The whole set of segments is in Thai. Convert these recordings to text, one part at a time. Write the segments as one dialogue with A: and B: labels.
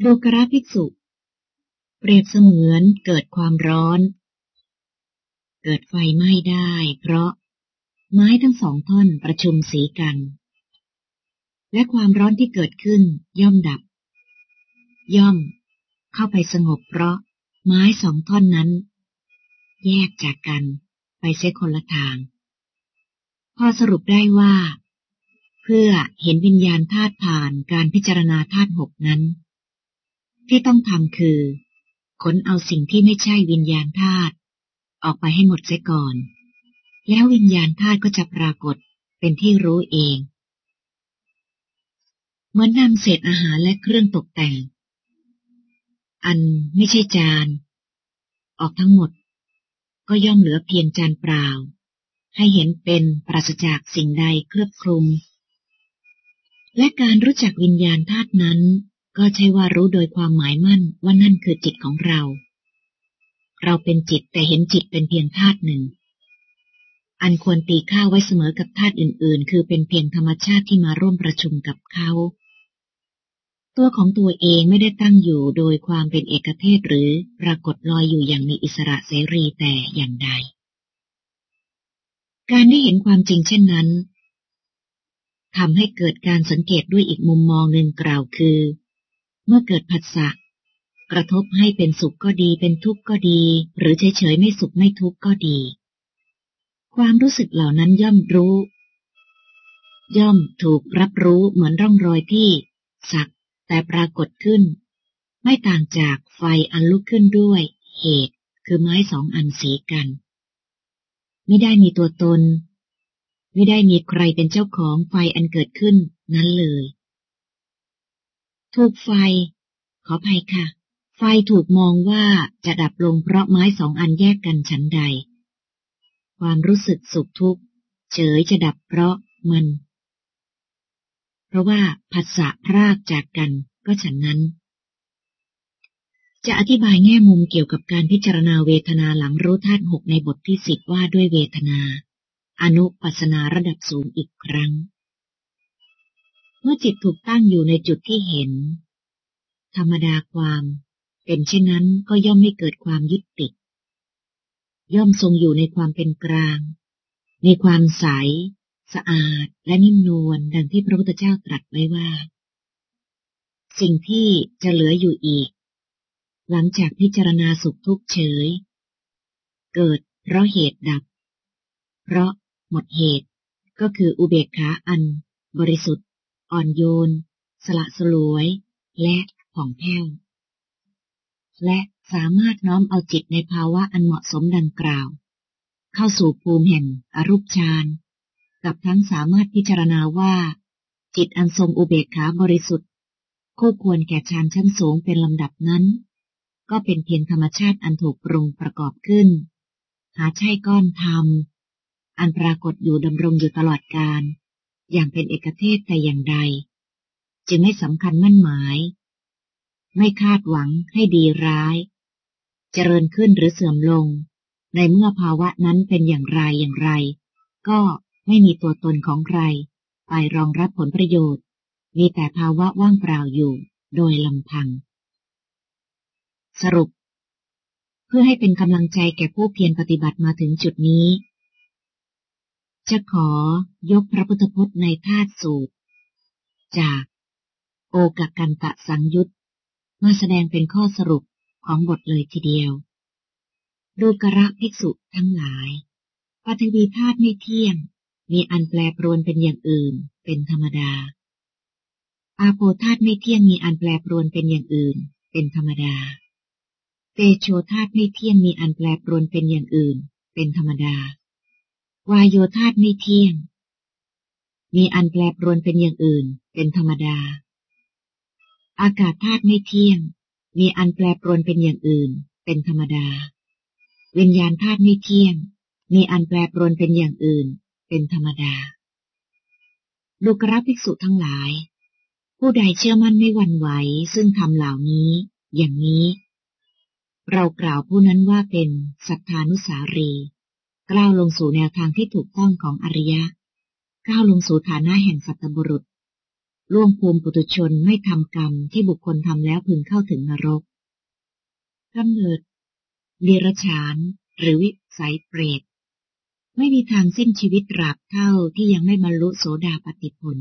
A: โลกราภิกษุ เปรียบเสมือนเกิดความร้อน เกิดไฟไหม้ได้ เพราะไม้ทั้งสองท่อนประชุมสีกัน และความร้อนที่เกิดขึ้นย่อมดับ ย่อม เข้าไปสงบเพราะไม้สองท่อนนั้น แยกจากกันไปเสียคนละทาง พอสรุปได้ว่า เพื่อเห็นวิญญาณธาตุผ่านการพิจารณาธาตุหกนั้น ที่ต้องทำคือ ขนเอาสิ่งที่ไม่ใช่วิญญาณธาตุออกไปให้หมดเสียก่อน แล้ววิญญาณธาตุก็จะปรากฏเป็นที่รู้เอง เหมือนนำเศษอาหารและเครื่องตกแต่ง อันไม่ใช่จาน ออกทั้งหมด ก็ย่อมเหลือเพียงจานเปล่า ให้เห็นเป็นปราศจากสิ่งใดเคลือบคลุม และการรู้จักวิญญาณธาตุนั้น ก็ใช่ว่ารู้โดยความหมายมั่นว่านั่นคือจิตของเรา เราเป็นจิตแต่เห็นจิตเป็นเพียงธาตุหนึ่ง อันควรตีค่าไว้เสมอกับธาตุอื่น ๆ คือเป็นเพียงธรรมชาติที่มาร่วมประชุมกับเขาตัวของตัวเองไม่ได้ตั้งอยู่โดยความเป็นเอกเทศหรือปรากฏลอยอยู่อย่างมีอิสระเสรีแต่อย่างใด การได้เห็นความจริงเช่นนั้นทำให้เกิดการสังเกตด้วยอีกมุมมองหนึ่งกล่าวคือ เมื่อเกิดผัสสะกระทบให้เป็นสุขก็ดี เป็นทุกข์ก็ดี หรือเฉยๆไม่สุขไม่ทุกข์ก็ดี ความรู้สึกเหล่านั้นย่อมรู้ ย่อมถูกรับรู้เหมือนร่องรอยที่ สักแต่ปรากฏขึ้น ไม่ต่างจากไฟอันลุกขึ้นด้วย เหตุคือไม้สองอันสีกัน ไม่ได้มีตัวตน ไม่ได้มีใครเป็นเจ้าของไฟอันเกิดขึ้นนั้นเลย ถูกไฟ ขออภัยค่ะ ไฟถูกมองว่าจะดับลงเพราะไม้สองอันแยกกันชั้นใด ความรู้สึกสุขทุกข์เฉยจะดับเพราะมัน เพราะว่าผัสสะพรากจากกันก็ฉันนั้น จะอธิบายแง่มุมเกี่ยวกับการพิจารณาเวทนาหลังรู้ธาตุหกในบทที่สิบว่าด้วยเวทนา อนุปัสนาระดับสูงอีกครั้ง เมื่อจิตถูกตั้งอยู่ในจุดที่เห็น ธรรมดาความเป็นเช่นนั้นก็ย่อมไม่เกิดความยึดติด ย่อมทรงอยู่ในความเป็นกลาง ในความใส สะอาดและนิ่มนวลดังที่พระพุทธเจ้าตรัสไว้ว่า สิ่งที่จะเหลืออยู่อีก หลังจากพิจารณาสุขทุกข์เฉย เกิดเพราะเหตุดับ เพราะหมดเหตุก็คืออุเบกขาอันบริสุทธิ์ อ่อนโยน สละสลวย และผ่องแผ้ว และสามารถน้อมเอาจิตในภาวะอันเหมาะสมดังกล่าว เข้าสู่ภูมิแห่งอรูปฌานกับทั้งสามารถพิจารณาว่า จิตอันทรงอุเบกขาบริสุทธิ์ คู่ควรแก่ฌานชั้นสูงเป็นลำดับนั้น ก็เป็นเพียงธรรมชาติอันถูกปรุงประกอบขึ้น หาใช่ก้อนธรรม อันปรากฏอยู่ดำรงอยู่ตลอดกาล อย่างเป็นเอกเทศแต่อย่างใด จึงไม่สำคัญมั่นหมาย ไม่คาดหวังให้ดีร้าย เจริญขึ้นหรือเสื่อมลง ในเมื่อภาวะนั้นเป็นอย่างไรอย่างไร ก็ไม่มีตัวตนของใคร ไปรองรับผลประโยชน์ มีแต่ภาวะว่างเปล่าอยู่โดยลำพัง สรุป เพื่อให้เป็นกำลังใจแก่ผู้เพียรปฏิบัติมาถึงจุดนี้ จะขอยกพระพุทธพจน์ในธาตุสูตร จากโอกกันตะสังยุตมาแสดงเป็นข้อสรุปของบทเลยทีเดียว ดูกระภิกษุทั้งหลายปฏิวีธาตุไม่เที่ยง มีอันแปรปรวนเป็นอย่างอื่น เป็นธรรมดา อาโปธาตุไม่เที่ยงมีอันแปรปรวนเป็นอย่างอื่น เป็นธรรมดา เตโชธาตุไม่เที่ยงมีอันแปรปรวนเป็นอย่างอื่น เป็นธรรมดา วายโยธาตไม่เที่ยง มีอันแปรปรวนเป็นอย่างอื่น เป็นธรรมดา อากาศธาตุไม่เที่ยง มีอันแปรปรวนเป็นอย่างอื่น เป็นธรรมดา วิญญาณธาตุไม่เที่ยง มีอันแปรปรวนเป็นอย่างอื่น เป็นธรรมดาลูกรับภิกษุทั้งหลาย ผู้ใดเชื่อมั่นไม่หวั่นไหว ซึ่งทำเหล่านี้ อย่างนี้ เรากล่าวผู้นั้นว่าเป็นสัทธานุสารี ก้าวลงสู่แนวทางที่ถูกต้องของอริยะ ก้าวลงสู่ฐานะแห่งสัตบุรุษร่วมภูมิปุถุชนไม่ทำกรรมที่บุคคลทำแล้วพึงเข้าถึงนรกกำเนิดเดรัจฉาน หรือวิสัยเปรต ไม่มีทางสิ้นชีวิตตราบเท่าที่ยังไม่บรรลุโสดาปติผล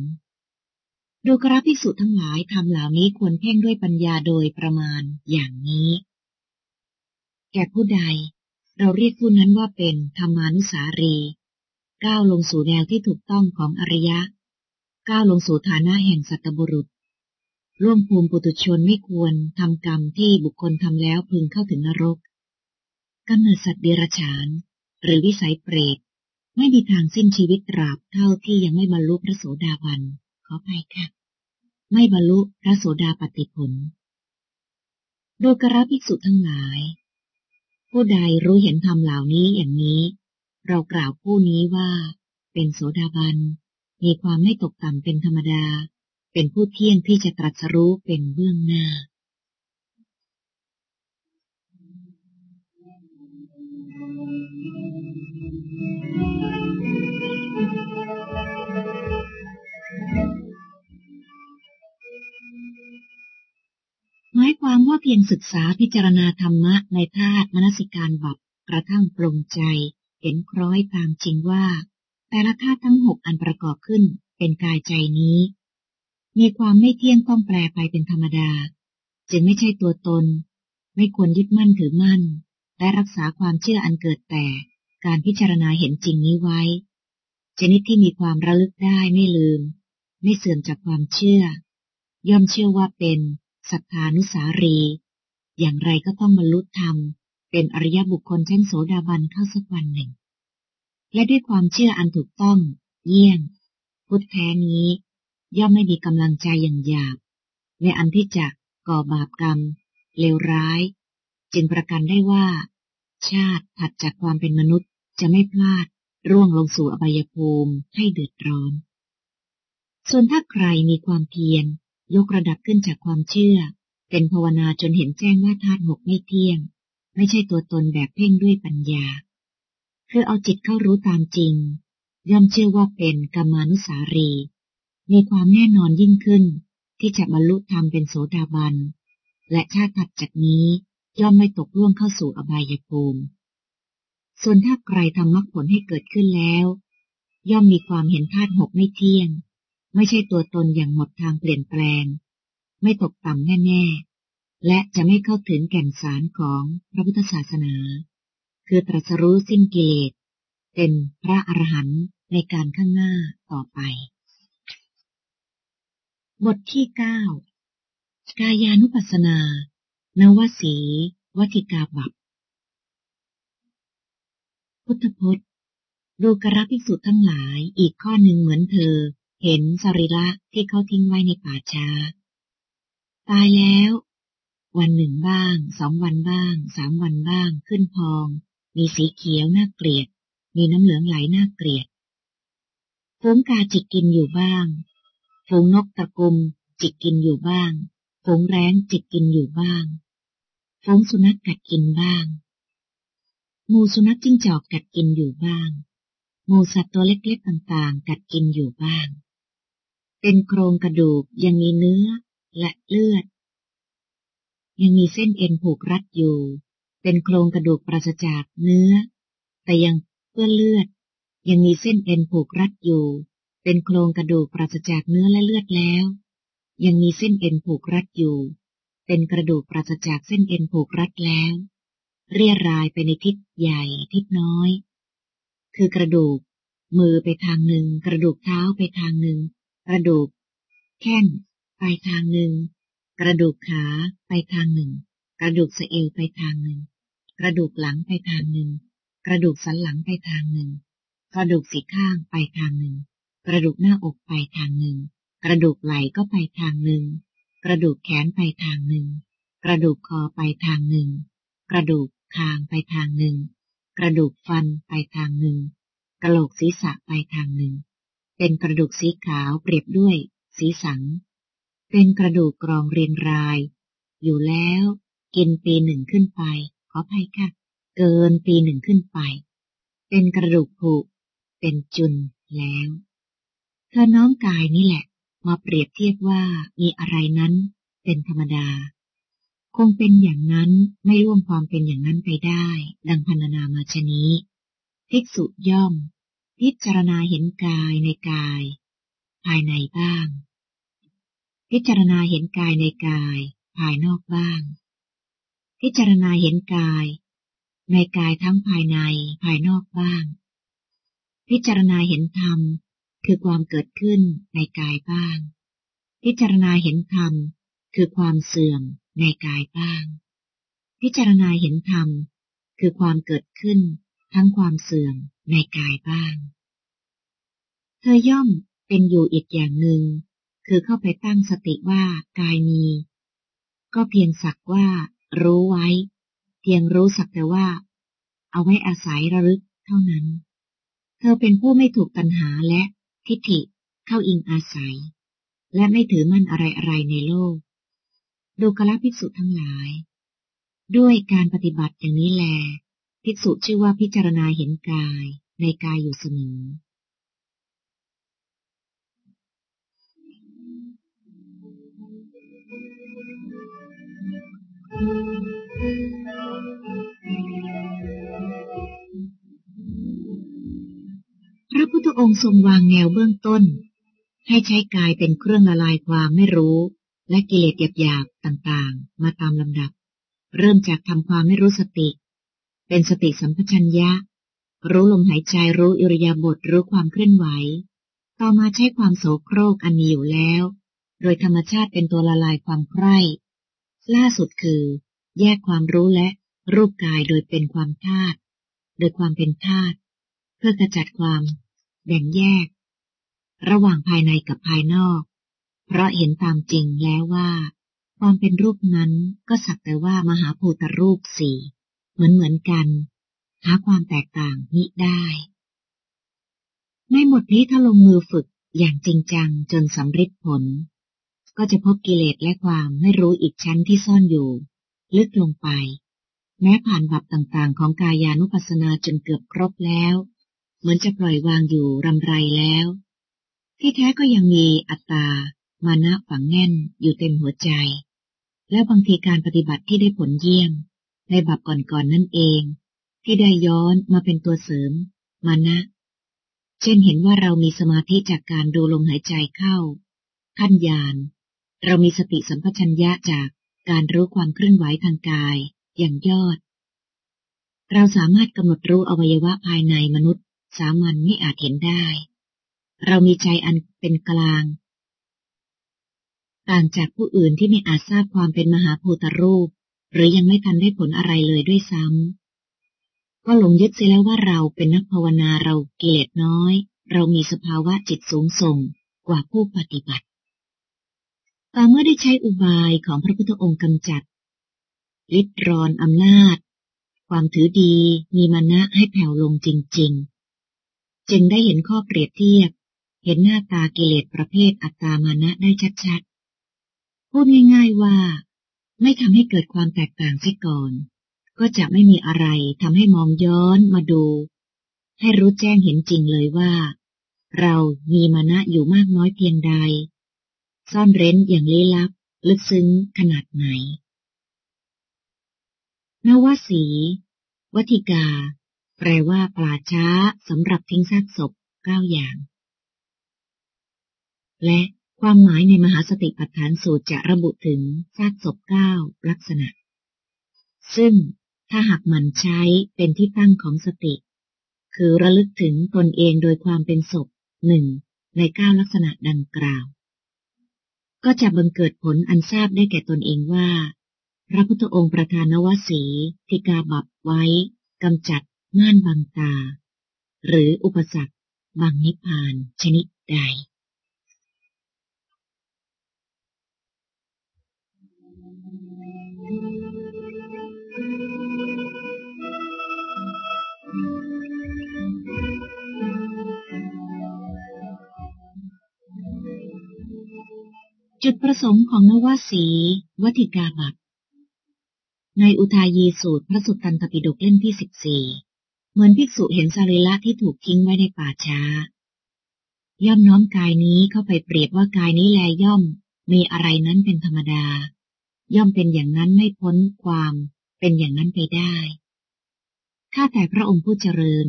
A: ดูกราภิกษุทั้งหลายทำเหล่านี้ควรเพ่งด้วยปัญญาโดยประมาณอย่างนี้ แก่ผู้ใด เราเรียกผู้นั้นว่าเป็นธรรมานุสารี ก้าวลงสู่แนวที่ถูกต้องของอริยะ ก้าวลงสู่ฐานะแห่งสัตบุรุษ ร่วมภูมิปุตุชนไม่ควรทำกรรมที่บุคคลทำแล้วพึงเข้าถึงนรกกำเนิดสัตว์เดรัจฉาน หรือวิสัยเปรตไม่มีทางสิ้นชีวิตตราบเท่าที่ยังไม่บรรลุพระโสดาบันขอไปค่ะ ไม่บรรลุพระโสดาปติผล โดยกระภิกษุทั้งหลาย ผู้ใดรู้เห็นธรรมเหล่านี้อย่างนี้ เรากล่าวผู้นี้ว่า เป็นโสดาบัน มีความไม่ตกต่ำเป็นธรรมดา เป็นผู้เที่ยงที่จะตรัสรู้เป็นเบื้องหน้า หมายความว่าเพียงศึกษาพิจารณาธรรมะในธาตุมนสิการบับกระทั่งปรงใจ เห็นคล้อยตามจริงว่า แต่ละธาตุทั้งหกอันประกอบขึ้นเป็นกายใจนี้ มีความไม่เที่ยงต้องแปรไปเป็นธรรมดา จึงไม่ใช่ตัวตน ไม่ควรยึดมั่นถือมั่น และรักษาความเชื่ออันเกิดแต่การพิจารณาเห็นจริงนี้ไว้ ชนิดที่มีความระลึกได้ไม่ลืม ไม่เสื่อมจากความเชื่อ ย่อมเชื่อว่าเป็น สัทธานุสารี อย่างไรก็ต้องบรรลุธรรม เป็นอริยบุคคลเชั้นโสดาบันเข้าสักวันหนึ่ง และด้วยความเชื่ออันถูกต้อง เยี่ยง พุทธแท้นี้ ย่อมไม่มีกำลังใจอย่างหยาบ ในอันที่จะก่อบาปกรรม เลวร้าย จึงประกันได้ว่า ชาติถัดจากความเป็นมนุษย์จะไม่พลาดร่วงลงสู่อบายภูมิให้เดือดร้อน ส่วนถ้าใครมีความเพียร ยกระดับขึ้นจากความเชื่อ เป็นภาวนาจนเห็นแจ้งว่าธาตุหกไม่เที่ยง ไม่ใช่ตัวตนแบบเพ่งด้วยปัญญา คือเอาจิตเข้ารู้ตามจริง ย่อมเชื่อว่าเป็นกรรมานุสารี มีความแน่นอนยิ่งขึ้น ที่จะบรรลุธรรมเป็นโสดาบัน และชาติถัดจากนี้ย่อมไม่ตกล่วงเข้าสู่อบายภูมิส่วนถ้าใครทำมรรคผลให้เกิดขึ้นแล้ว ย่อมมีความเห็นธาตุหกไม่เที่ยง ไม่ใช่ตัวตนอย่างหมดทางเปลี่ยนแปลง ไม่ตกต่ำแน่ๆ และจะไม่เข้าถึงแก่นสารของพระพุทธศาสนา คือตรัสรู้สิ้นกิเลสเป็นพระอรหันต์ในการข้างหน้าต่อไป บทที่เก้ากายานุปัสสนา นวสีวัติกาบับพุทธพจน์ดูกระภิกษุทั้งหลายอีกข้อหนึ่งเหมือนเธอ เห็นสรีระที่เขาทิ้งไว้ในป่าช้า ตายแล้ว วันหนึ่งบ้าง สองวันบ้าง สามวันบ้าง ขึ้นพอง มีสีเขียวน่าเกลียด มีน้ำเหลืองไหลน่าเกลียดฝูงกาจิกกินอยู่บ้างฝูงนกตะกุมจิกกินอยู่บ้างฝูงแร้งจิกกินอยู่บ้างฝูงสุนัขกัดกินบ้างมูสุนัขจิ้งจอกกัดกินอยู่บ้างมูสัตว์ตัวเล็กๆต่างๆ กัดกินอยู่บ้าง เป็นโครงกระดูกยังมีเนื้อและเลือด ยังมีเส้นเอ็นผูกรัดอยู่ เป็นโครงกระดูกปราศจากเนื้อ แต่ยังเปื้อนเลือด ยังมีเส้นเอ็นผูกรัดอยู่ เป็นโครงกระดูกปราศจากเนื้อและเลือดแล้ว ยังมีเส้นเอ็นผูกรัดอยู่ เป็นกระดูกปราศจากเส้นเอ็นผูกรัดแล้ว เรียรายไปในทิศใหญ่ทิศน้อย คือกระดูก มือไปทางหนึ่ง กระดูกเท้าไปทางหนึ่ง ระดูก แข้งไปทางหนึ่ง กระดูกขาไปทางหนึ่ง กระดูกสะเอวไปทางหนึ่ง กระดูกหลังไปทางหนึ่ง กระดูกสันหลังไปทางหนึ่ง กระดูกสีข้างไปทางหนึ่ง กระดูกหน้าอกไปทางหนึ่ง กระดูกไหล่ก็ไปทางหนึ่ง กระดูกแขนไปทางหนึ่ง กระดูกคอไปทางหนึ่ง กระดูกคางไปทางหนึ่ง กระดูกฟันไปทางหนึ่ง กระโหลกศีรษะไปทางหนึ่ง เป็นกระดูกสีขาวเปรียบด้วย สีสัง เป็นกระดูกกรองเรียงราย อยู่แล้วกินปีหนึ่งขึ้นไปขออภัยค่ะ เกินปีหนึ่งขึ้นไป เป็นกระดูกผุ เป็นจุนแล้ว เธอน้อมกายนี่แหละ มาเปรียบเทียบว่ามีอะไรนั้น เป็นธรรมดา คงเป็นอย่างนั้นไม่ร่วมความเป็นอย่างนั้นไปได้ ดังพันนามาชนี้ ภิกษุย่อม พิจารณาเห็นกายในกาย ภายในบ้าง พิจารณาเห็นกายในกาย ภายนอกบ้าง พิจารณาเห็นกาย ในกายทั้งภายในภายนอกบ้าง พิจารณาเห็นธรรมคือความเกิดขึ้นในกายบ้าง พิจารณาเห็นธรรมคือความเสื่อมในกายบ้าง พิจารณาเห็นธรรมคือความเกิดขึ้นทั้งความเสื่อม ในกายบ้าง เธอย่อมเป็นอยู่อีกอย่างหนึ่ง คือเข้าไปตั้งสติว่ากายมี ก็เพียงสักว่า รู้ไว้ เพียงรู้สักแต่ว่า เอาไว้อาศัยระลึกเท่านั้น เธอเป็นผู้ไม่ถูกตัณหาและทิฏฐิเข้าอิงอาศัย และไม่ถือมั่นอะไรอะไรในโลก ดูกละภิกษุทั้งหลาย ด้วยการปฏิบัติอย่างนี้แล ภิกษุชื่อว่าพิจารณาเห็นกายในกายอยู่เสมอ พระพุทธองค์ทรงวางแนวเบื้องต้น ให้ใช้กายเป็นเครื่องละลายความไม่รู้ และกิเลสหยาบๆต่างๆ มาตามลำดับ เริ่มจากทำความไม่รู้สติ เป็นสติสัมปชัญญะ รู้ลมหายใจรู้อิริยาบถรู้ความเคลื่อนไหว ต่อมาใช้ความโสโครกอันมีอยู่แล้ว โดยธรรมชาติเป็นตัวละลายความใคร่ล่าสุดคือ แยกความรู้และรูปกายโดยเป็นความธาตุโดยความเป็นธาตุเพื่อกระจัดความแบ่งแยก ระหว่างภายในกับภายนอก เพราะเห็นตามจริงแล้วว่า ความเป็นรูปนั้นก็สักแต่ว่ามหาภูตรูปสี่ เหมือนเหมือนกัน หาความแตกต่างมิได้ ในหมดนี้ถ้าลงมือฝึกอย่างจริงจังจนสำเร็จผล ก็จะพบกิเลสและความไม่รู้อีกชั้นที่ซ่อนอยู่ ลึกลงไป แม้ผ่านบับต่างๆ ของกายานุปัสสนาจนเกือบครบแล้ว เหมือนจะปล่อยวางอยู่รำไรแล้ว ที่แท้ก็ยังมีอัตตา มานะฝังแน่นอยู่เต็มหัวใจ และบางทีการปฏิบัติที่ได้ผลเยี่ยม ในบับก่อนๆนนั่นเอง ที่ได้ย้อนมาเป็นตัวเสริม มานะ เช่นเห็นว่าเรามีสมาธิจากการดูลมหายใจเข้า ขั้นยาน เรามีสติสัมปชัญญะจากการรู้ความเคลื่อนไหวทางกายอย่างยอด เราสามารถกำหนดรู้อวัยวะภายในมนุษย์ สามัญไม่อาจเห็นได้ เรามีใจอันเป็นกลาง ต่างจากผู้อื่นที่ไม่อาจทราบความเป็นมหาภูตรูป หรือยังไม่ทันได้ผลอะไรเลยด้วยซ้ำก็หลงยึดเสียแล้วว่าเราเป็นนักภาวนาเราเกลียดน้อย เรามีสภาวะจิตสูงส่งกว่าผู้ปฏิบัติต่อเมื่อได้ใช้อุบายของพระพุทธองค์กำจัด ลิดรอนอำนาจ ความถือดีมีมานะให้แผ่วลงจริง ๆ จึงได้เห็นข้อเปรียบเทียบ เห็นหน้าตากิเลสประเภทอัตตามานะได้ชัดๆ พูดง่ายๆว่า ไม่ทำให้เกิดความแตกต่างเสียก่อน ก็จะไม่มีอะไรทำให้มองย้อนมาดู ให้รู้แจ้งเห็นจริงเลยว่า เรามีมานะอยู่มากน้อยเพียงใด ซ่อนเร้นอย่างลี้ลับ ลึกซึ้งขนาดไหน นวสี วัติกา แปลว่าปลาช้าสำหรับทิ้งซากศพเก้าอย่าง และ ความหมายในมหาสติปัฏฐานสูตรจะระบุถึงซากศพเก้าลักษณะ ซึ่งถ้าหากมันใช้เป็นที่ตั้งของสติ คือระลึกถึงตนเองโดยความเป็นศพหนึ่งในเก้าลักษณะดังกล่าว ก็จะบังเกิดผลอันทราบได้แก่ตนเองว่า พระพุทธองค์ประธานวสีทิกาบับไว้กำจัดม่านบังตา หรืออุปสรรคบางนิพพานชนิดใด จุดประสงค์ของนวสีวัติกาบัตในอุทายีสูตรพระสุตตันตปิฎกเล่มที่สิบสี่เหมือนภิกษุเห็นสรีระที่ถูกทิ้งไว้ในป่าช้า ย่อมน้อมกายนี้เข้าไปเปรียบว่ากายนี้แลย่อม มีอะไรนั้นเป็นธรรมดา ย่อมเป็นอย่างนั้นไม่พ้นความเป็นอย่างนั้นไปได้ข้าแต่พระองค์ผู้เจริญ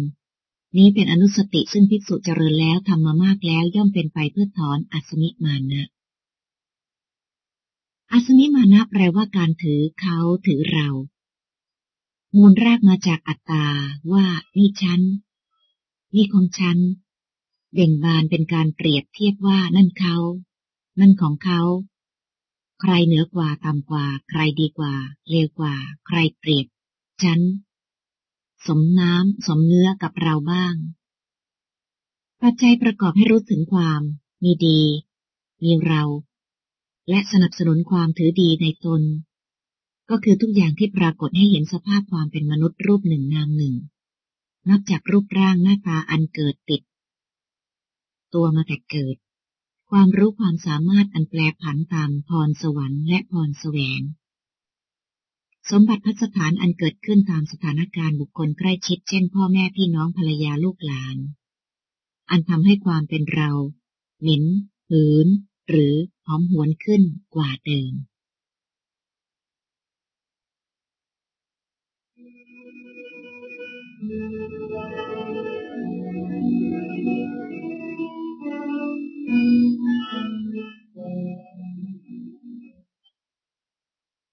A: นี้เป็นอนุสติซึ่งภิกษุเจริญแล้วทำมามากแล้วย่อมเป็นไปเพื่อถอนอัศมิมานะ อัศมิมานะแปลว่าการถือเขาถือเรา มูลแรกมาจากอัตตาว่านี่ฉัน นี่ของฉันเบ่งบานเป็นการเปรียบเทียบว่านั่นเขา นั่นของเขา ใครเหนือกว่าต่ำกว่า ใครดีกว่าเลวกว่า ใครเปรียบ ฉัน สมน้ำสมเนื้อกับเราบ้าง ปัจจัยประกอบให้รู้ถึงความ มีดี มีเรา และสนับสนุนความถือดีในตน ก็คือทุกอย่างที่ปรากฏให้เห็นสภาพความเป็นมนุษย์รูปหนึ่งนามหนึ่ง นับจากรูปร่างหน้าตาอันเกิดติด ตัวมาแต่เกิด ความรู้ความสามารถอันแปลผันตามพรสวรรค์และพรแสวง สมบัติพัสถานอันเกิดขึ้นตามสถานการณ์บุคคลใกล้ชิด เช่น พ่อแม่พี่น้องภรรยาลูกหลาน อันทำให้ความเป็นเรา หมิน หืน หรือ หอมหวนขึ้นกว่าเดิม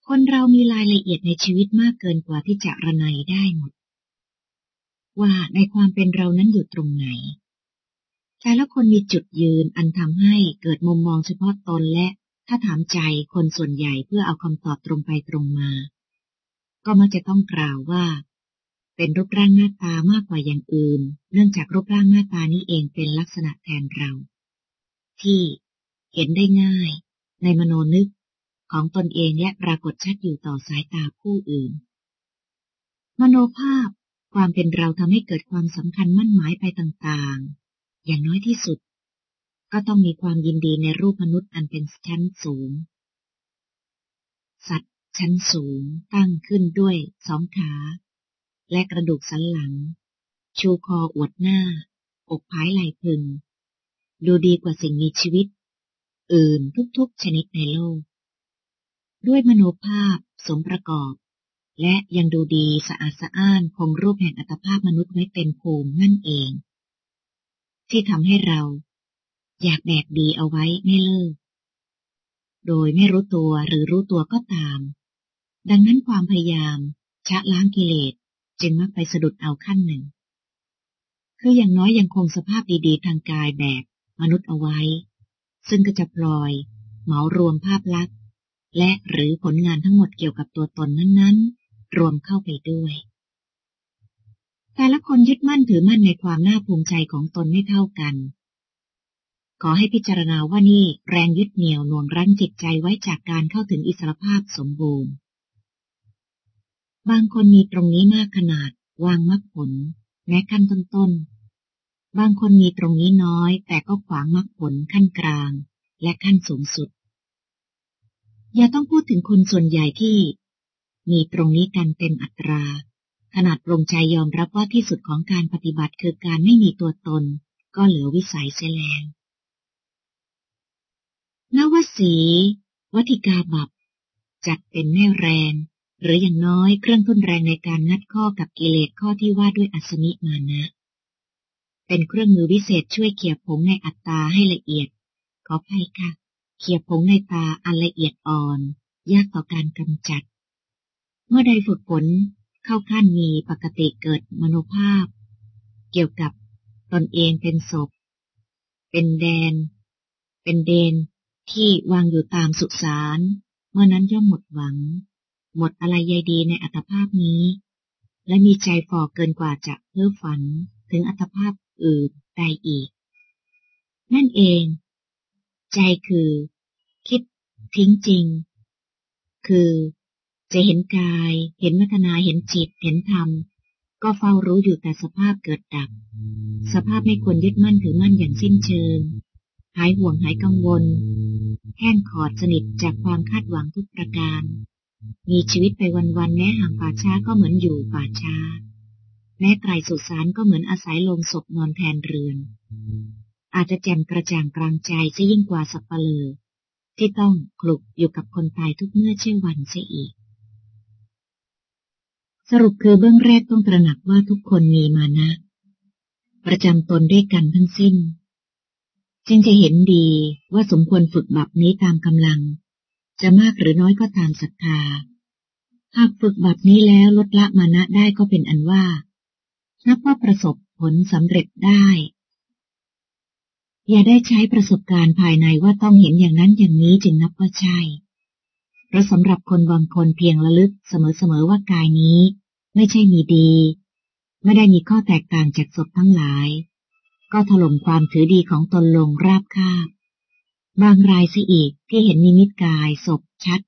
A: คนเรามีรายละเอียดในชีวิตมากเกินกว่าที่จะระนัยได้หมด ว่าในความเป็นเรานั้นอยู่ตรงไหน แต่ละคนมีจุดยืนอันทำให้เกิดมุมมองเฉพาะตนและถ้าถามใจคนส่วนใหญ่เพื่อเอาคำตอบตรงไปตรงมา ก็มักจะต้องกล่าวว่า เป็นรูปร่างหน้าตามากกว่าอย่างอื่น เนื่องจากรูปร่างหน้าตานี้เองเป็นลักษณะแทนเรา ที่เห็นได้ง่าย ในมโนนึกของตนเองและปรากฏชัดอยู่ต่อสายตาผู้อื่น มโนภาพความเป็นเราทำให้เกิดความสำคัญมั่นหมายไปต่าง อย่างน้อยที่สุด ก็ต้องมีความยินดีในรูปมนุษย์อันเป็นชั้นสูง สัตว์ชั้นสูงตั้งขึ้นด้วยสองขา และกระดูกสันหลัง ชูคออวดหน้า อกพายไหล่พึง ดูดีกว่าสิ่งมีชีวิต อื่นทุกๆชนิดในโลก ด้วยมโนภาพสมประกอบ และยังดูดีสะอาดสะอ้านคงรูปแห่งอัตภาพมนุษย์ไว้เป็นภูมินั่นเอง ที่ทำให้เรา อยากแบกดีเอาไว้ไม่เลิก โดยไม่รู้ตัวหรือรู้ตัวก็ตาม ดังนั้นความพยายามชะล้างกิเลสจึงมักไปสะดุดเอาขั้นหนึ่ง คืออย่างน้อยยังคงสภาพดีๆ ทางกายแบบมนุษย์เอาไว้ ซึ่งก็จะปล่อย เหมารวมภาพลักษณ์ และหรือผลงานทั้งหมดเกี่ยวกับตัวตนนั้นๆ รวมเข้าไปด้วย แต่ละคนยึดมั่นถือมั่นในความน่าภูมิใจของตนไม่เท่ากัน ขอให้พิจารณาว่านี่แรงยึดเหนี่ยวหน่วงรั้งจิตใจไว้จากการเข้าถึงอิสรภาพสมบูรณ์ บางคนมีตรงนี้มากขนาดวางมรรคผลแม้ขั้นต้นๆ บางคนมีตรงนี้น้อย แต่ก็ขวางมรรคผลขั้นกลาง และขั้นสูงสุด อย่าต้องพูดถึงคนส่วนใหญ่ที่ มีตรงนี้กันเต็มอัตรา ขนาดปรงใจยอมรับว่าที่สุดของการปฏิบัติคือการไม่มีตัวตน ก็เหลือวิสัยเสียแล้วนวสีวัติกาบับ จัดเป็นแม่แรง หรืออย่างน้อยเครื่องทุนแรงในการงัดข้อกับกิเลสข้อที่ว่าด้วยอัศมิมานะ เป็นเครื่องมือวิเศษช่วยเขี่ยผงในอัตตาให้ละเอียด ขอภัยค่ะ เขี่ยผงในตาอันละเอียดอ่อน ยากต่อการกำจัด เมื่อใดฝึกฝน เข้าขั้นมีปกติเกิดมโนภาพ เกี่ยวกับตนเองเป็นศพ เป็นแดน เป็นเดนที่วางอยู่ตามสุสานเมื่อนั้นย่อมหมดหวัง หมดอะไรใยดีในอัตภาพนี้ และมีใจฝ่อเกินกว่าจะเพ้อฝันถึงอัตภาพอื่นใดอีก นั่นเอง ใจคือ คิดทิ้งจริง คือ จะเห็นกาย เห็นวัฒนาเห็นจิต เห็นธรรม ก็เฝ้ารู้อยู่แต่สภาพเกิดดับ สภาพไม่ควรยึดมั่นถือมั่นอย่างสิ้นเชิง หายห่วงหายกังวล แห้งขอดสนิทจากความคาดหวังทุกประการ มีชีวิตไปวันๆแม้ห่างป่าช้าก็เหมือนอยู่ป่าช้า แม้ไกลสุสานก็เหมือนอาศัยลงศพนอนแทนเรือน อาจจะแจ่มกระจ่างกลางใจซะยิ่งกว่าสับปะเลอที่ต้องคลุกอยู่กับคนตายทุกเมื่อเช่นวันเสียอีก สรุปคือเบื้องแรกต้องตระหนักว่าทุกคนมีมานะ ประจำตนด้วยกันทั้งสิ้น จึงจะเห็นดีว่าสมควรฝึกแบบนี้ตามกำลัง จะมากหรือน้อยก็ตามศรัทธาหากฝึกแบบนี้แล้วลดละมานะได้ก็เป็นอันว่า นับว่าประสบผลสำเร็จได้ อย่าได้ใช้ประสบการณ์ภายในว่าต้องเห็นอย่างนั้นอย่างนี้จึงนับว่าใช่ เพราะสำหรับคนบางคนเพียงระลึกเสมอๆว่ากายนี้ ไม่ใช่มีดี ไม่ได้มีข้อแตกต่างจากศพทั้งหลาย ก็ถล่มความถือดีของตนลงราบคาบบางรายสิอีกที่เห็นนิมิตกายศพชัด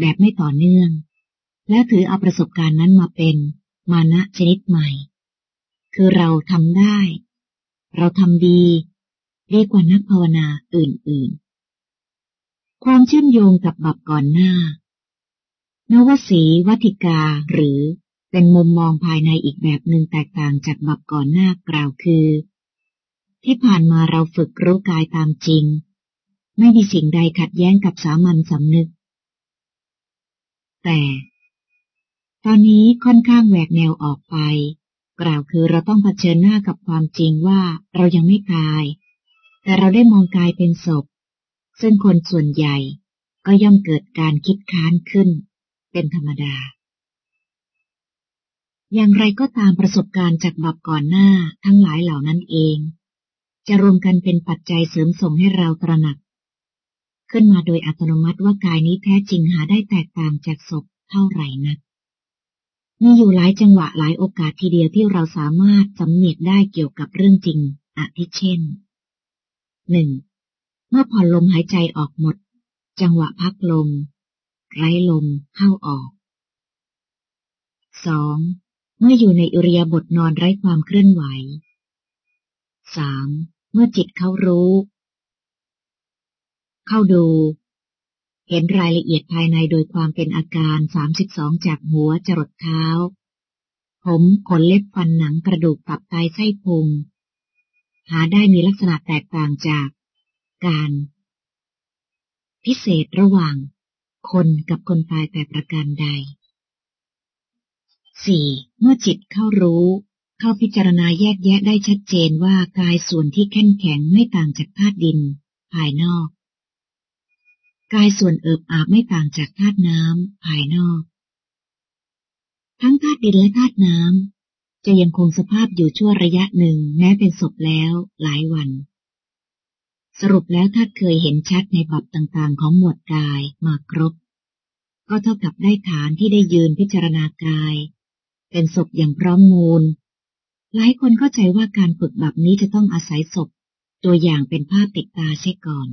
A: แบบไม่ต่อเนื่อง และถือเอาประสบการณ์นั้นมาเป็นมานะชนิดใหม่ คือเราทำได้ เราทำดี ดีกว่านักภาวนาอื่นๆ ความเชื่อมโยงกับบับก่อนหน้า นวสีวัติกาหรือเป็นมุมมองภายในอีกแบบหนึ่งแตกต่างจากบับก่อนหน้ากล่าวคือ ที่ผ่านมาเราฝึกรู้กายตามจริง ไม่มีสิ่งใดขัดแย้งกับสามัญสำนึก แต่ ตอนนี้ค่อนข้างแหวกแนวออกไป กล่าวคือเราต้องเผชิญหน้ากับความจริงว่าเรายังไม่ตาย แต่เราได้มองกายเป็นศพ ซึ่งคนส่วนใหญ่ก็ย่อมเกิดการคิดค้านขึ้น เป็นธรรมดา อย่างไรก็ตามประสบการณ์จากบับก่อนหน้าทั้งหลายเหล่านั้นเอง จะรวมกันเป็นปัจจัยเสริมส่งให้เราตระหนัก ขึ้นมาโดยอัตโนมัติว่ากายนี้แท้จริงหาได้แตกต่างจากศพเท่าไหร่นักมีอยู่หลายจังหวะหลายโอกาสทีเดียวที่เราสามารถสำเนียกได้เกี่ยวกับเรื่องจริงอาทิเช่นหนึ่ง เมื่อผ่อนลมหายใจออกหมด จังหวะพักลม ไร้ลมเข้าออกสองเมื่ออยู่ในอิริยาบถนอนไร้ความเคลื่อนไหวสามเมื่อจิตเขารู้ เข้าดู เห็นรายละเอียดภายในโดยความเป็นอาการสามสิบสองจากหัวจรดเท้า ผมขนเล็บฟันหนังกระดูกตับไตไส้พุงหาได้มีลักษณะแตกต่างจาก การ พิเศษระหว่างคนกับคนตายแต่ประการใด 4. เมื่อจิตเข้ารู้ เข้าพิจารณาแยกแยะได้ชัดเจนว่ากายส่วนที่แข็งแข็งไม่ต่างจากธาตุดิน ภายนอก กายส่วนเอิบอาบไม่ต่างจากธาตุน้ำภายนอก ทั้งธาตุดินและธาตุน้ำจะยังคงสภาพอยู่ชั่วระยะหนึ่งแม้เป็นศพแล้วหลายวัน สรุปแล้วถ้าเคยเห็นชัดในบับต่างๆ ของหมวดกายมาครบ ก็เท่ากับได้ฐานที่ได้ยืนพิจารณากาย เป็นศพอย่างพร้อมมูล หลายคนเข้าใจว่าการฝึกแบบนี้จะต้องอาศัยศพ ตัวอย่างเป็นภาพติดตาเช่ก่อน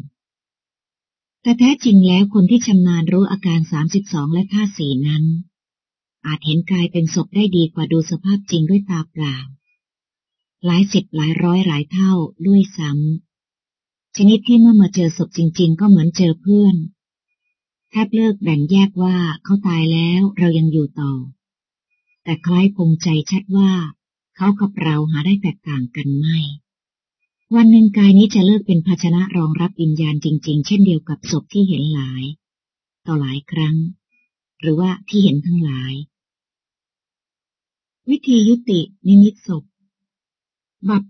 A: แต่แท้จริงแล้วคนที่ชำนาญรู้อาการสามสิบสองและท่าสีนั้น อาจเห็นกายเป็นศพได้ดีกว่าดูสภาพจริงด้วยตาเปล่า หลายสิบหลายร้อยหลายเท่าด้วยซ้ำ ชนิดที่เมื่อมาเจอศพจริง ๆ ก็เหมือนเจอเพื่อนแทบเลิกแบ่งแยกว่าเขาตายแล้วเรายังอยู่ต่อ แต่คล้ายคงใจชัดว่า เขากับเราหาได้แตกต่างกันไม่ วันหนึ่งกายนี้จะเลิกเป็นภาชนะรองรับวิญญาณจริง ๆ เช่นเดียวกับศพที่เห็นหลาย ต่อหลายครั้ง หรือว่าที่เห็นทั้งหลาย วิธียุตินิมิตศพบับ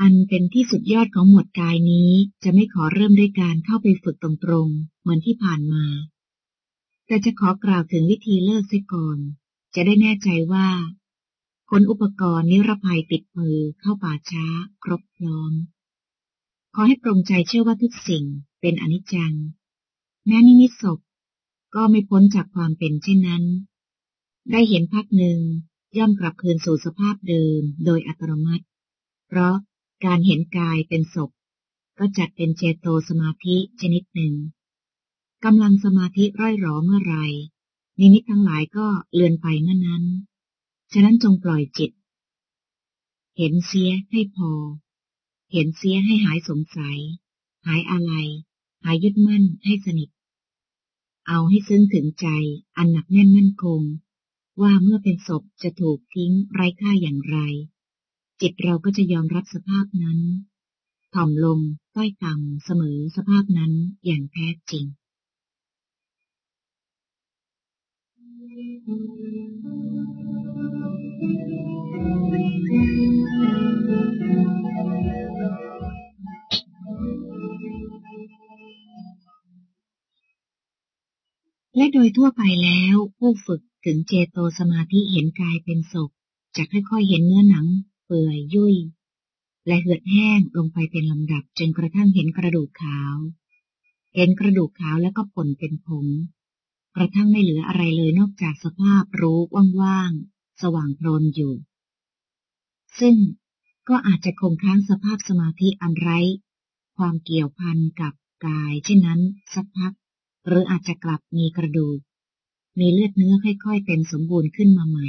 A: อันเป็นที่สุดยอดของหมวดกายนี้จะไม่ขอเริ่มด้วยการเข้าไปฝึกตรงๆ เหมือนที่ผ่านมา แต่จะขอกล่าวถึงวิธีเลิกเสียก่อน จะได้แน่ใจว่า คนอุปกรณ์นิรภัยติดมือเข้าป่าช้า ครบพร้อม ขอให้ปรงใจเชื่อว่าทุกสิ่งเป็นอนิจจัง แม้นิมิตศพก็ไม่พ้นจากความเป็นเช่นนั้น ได้เห็นพักหนึ่งย่อมกลับคืนสู่สภาพเดิมโดยอัตโนมัติ เพราะ การเห็นกายเป็นศพ ก็จัดเป็นเจโตสมาธิชนิดหนึ่งกำลังสมาธิร่อยหรอเมื่อไรนิมิตทั้งหลายก็เลือนไปเมื่อนั้น ฉะนั้นจงปล่อยจิต เห็นเสียให้พอ เห็นเสียให้หายสงสัย หายอะไร หายยึดมั่นให้สนิท เอาให้ซึ้งถึงใจ อันหนักแน่นมั่นคง ว่าเมื่อเป็นศพจะถูกทิ้งไร้ค่าอย่างไร จิตเราก็จะยอมรับสภาพนั้น ถ่อมลงต้อยต่ำเสมอสภาพนั้นอย่างแท้จริง และโดยทั่วไปแล้วผู้ฝึกถึงเจโตสมาธิเห็นกายเป็นศพจะค่อยๆเห็นเนื้อหนัง เปื่อยยุ่ย และเหือดแห้งลงไปเป็นลำดับจนกระทั่งเห็นกระดูกขาว เห็นกระดูกขาวแล้วก็ป่นเป็นผง กระทั่งไม่เหลืออะไรเลยนอกจากสภาพรู้ว่างๆ สว่างโพลนอยู่ ซึ่งก็อาจจะคงค้างสภาพสมาธิอันไร้ ความเกี่ยวพันกับกายเช่นนั้นสักพัก หรืออาจจะกลับมีกระดูก มีเลือดเนื้อค่อยๆเป็นสมบูรณ์ขึ้นมาใหม่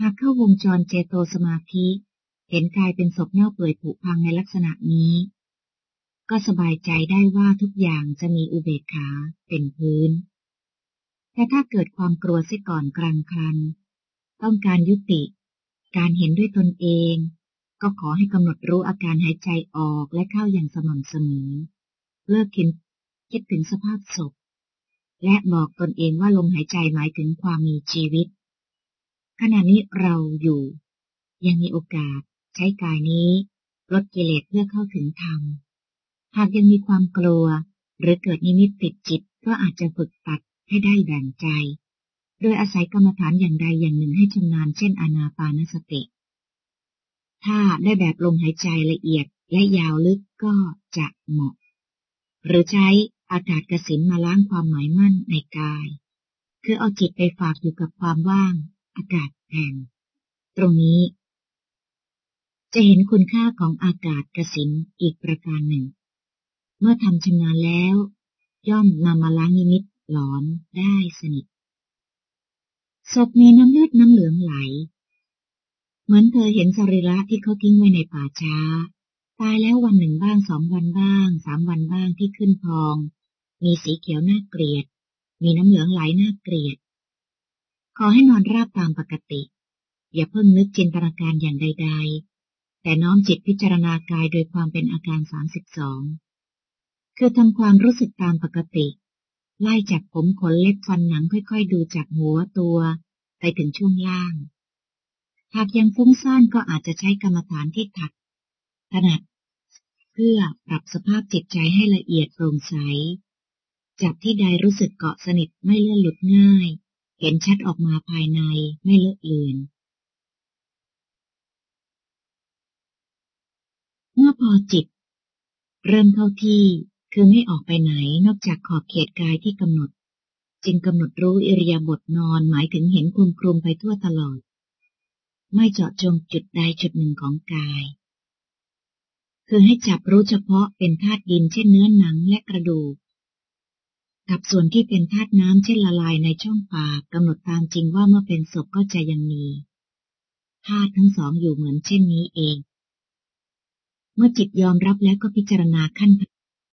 A: หากเข้าวงจรเจโตสมาธิ เห็นกายเป็นศพเน่าเปื่อยผุพังในลักษณะนี้ ก็สบายใจได้ว่าทุกอย่างจะมีอุเบกขาเป็นพื้น แต่ถ้าเกิดความกลัวเสียก่อนกลางคัน ต้องการยุติ การเห็นด้วยตนเอง ก็ขอให้กำหนดรู้อาการหายใจออกและเข้าอย่างสม่ำเสมอ เลิกคิดคิดถึงสภาพศพและบอกตนเองว่าลมหายใจหมายถึงความมีชีวิต ขณะนี้เราอยู่ ยังมีโอกาสใช้กายนี้ลดกิเลสเพื่อเข้าถึงธรรม หากยังมีความกลัว หรือเกิดนิมิตติดจิตก็อาจจะฝึกตัดให้ได้แบ่งใจ โดยอาศัยกรรมฐานอย่างใดอย่างหนึ่งให้ชำนาญเช่นอนาปานสติ ถ้าได้แบบลมหายใจละเอียดและยาวลึกก็จะเหมาะ หรือใช้อากาศกระสินมาล้างความหมายมั่นในกาย คือเอาจิตไปฝากอยู่กับความว่าง อากาศแห่งตรงนี้ จะเห็นคุณค่าของอากาศกระสินอีกประการหนึ่ง เมื่อทำชำนาญแล้ว ย่อมนำมาล้างนิมิตหลอนได้สนิทศพมีน้ำเลือดน้ำเหลืองไหล เหมือนเธอเห็นสรีระที่เขาทิ้งไว้ในป่าช้า ตายแล้ววันหนึ่งบ้างสองวันบ้าง สามวันบ้างที่ขึ้นพอง มีสีเขียวน่าเกลียด มีน้ำเหลืองไหลน่าเกลียด ขอให้นอนราบตามปกติ อย่าเพิ่งนึกจินตนาการอย่างใด ๆ แต่น้อมจิตพิจารณากายโดยความเป็นอาการสามสิบสองคือทำความรู้สึกตามปกติ ไล่จากผมขนเล็บฟันหนังค่อยๆ ดูจากหัวตัว ไปถึงช่วงล่าง หากยังฟุ้งซ่านก็อาจจะใช้กรรมฐานที่ถัดถนัดเพื่อปรับสภาพจิตใจให้ละเอียดโปร่งใสจับที่ใดรู้สึกเกาะสนิทไม่เลื่อนหลุดง่าย เห็นชัดออกมาภายในไม่เลอะเลือนเมื่อพอจิต เริ่มเข้าที่คือไม่ออกไปไหนนอกจากขอบเขตกายที่กำหนด จึงกำหนดรู้อิริยาบถนอนหมายถึงเห็นคลุมคลุมไปทั่วตลอด ไม่เจาะจงจุดใดจุดหนึ่งของกาย คือให้จับรู้เฉพาะเป็นธาตุดินเช่นเนื้อหนังและกระดูก กับส่วนที่เป็นธาตุน้ำเช่นละลายในช่องปากกำหนดตามจริงว่าเมื่อเป็นศพก็จะยังมีธาตุทั้งสองอยู่เหมือนเช่นนี้เอง เมื่อจิตยอมรับแล้วก็พิจารณาขั้น